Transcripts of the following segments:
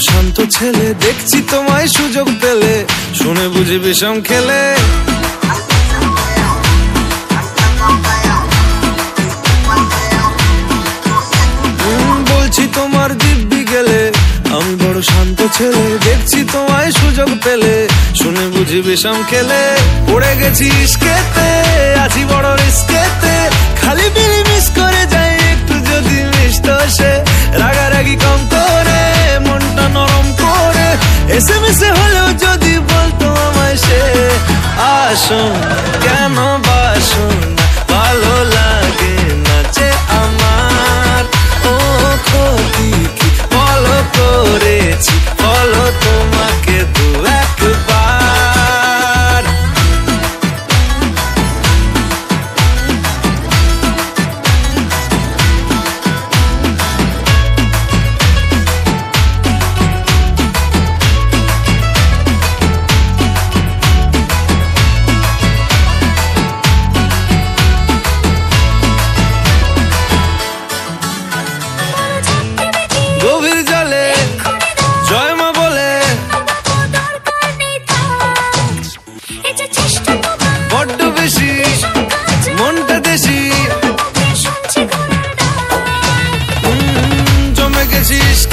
শান্ত ছেলে, দেখছি তোমায় সুযোগ পেলে। শুনে বুঝি বিষম খেলে। বলছি তোমার দিব্যি গেলে। আমি বড় শান্ত ছেলে, দেখছি তোমায় সুযোগ পেলে। শুনে বুঝি বিষম খেলে। পড়ে গেছি ইস্কেতে, আছি বড় রিস্কেতে। খালি বিলি মিস করে যাই, একটু যদি মিষ্ট সে। এসে মিশে হলেও যদি বলতো আমায় সে, আসুন, কেন বাসুন ভালো লাগে না যে আমার। ও ক্ষতি existe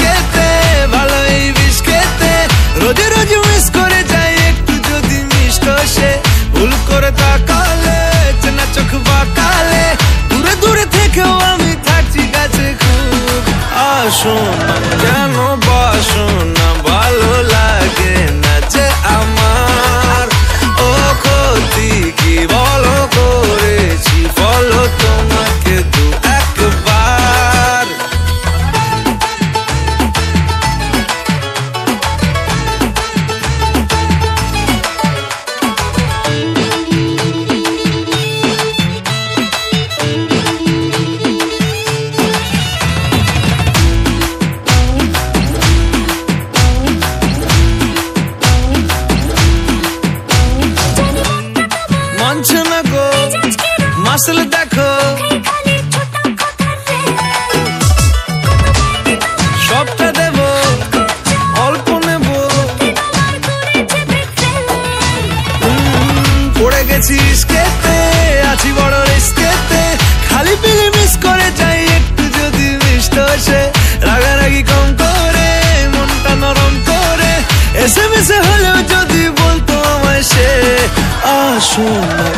মাসল দেখো। সবটা দেব, অল্প নেব। পড়ে গেছিস খেতে আছি বড় রিস্কেতে। খালি পিলি মিস করে যাই, একটু যদি মিষ্ট সে রাগারাগি কম করে, মনটা নরম করে। এসে মিশে হলেও যদি বলতো আমায় সে আসুন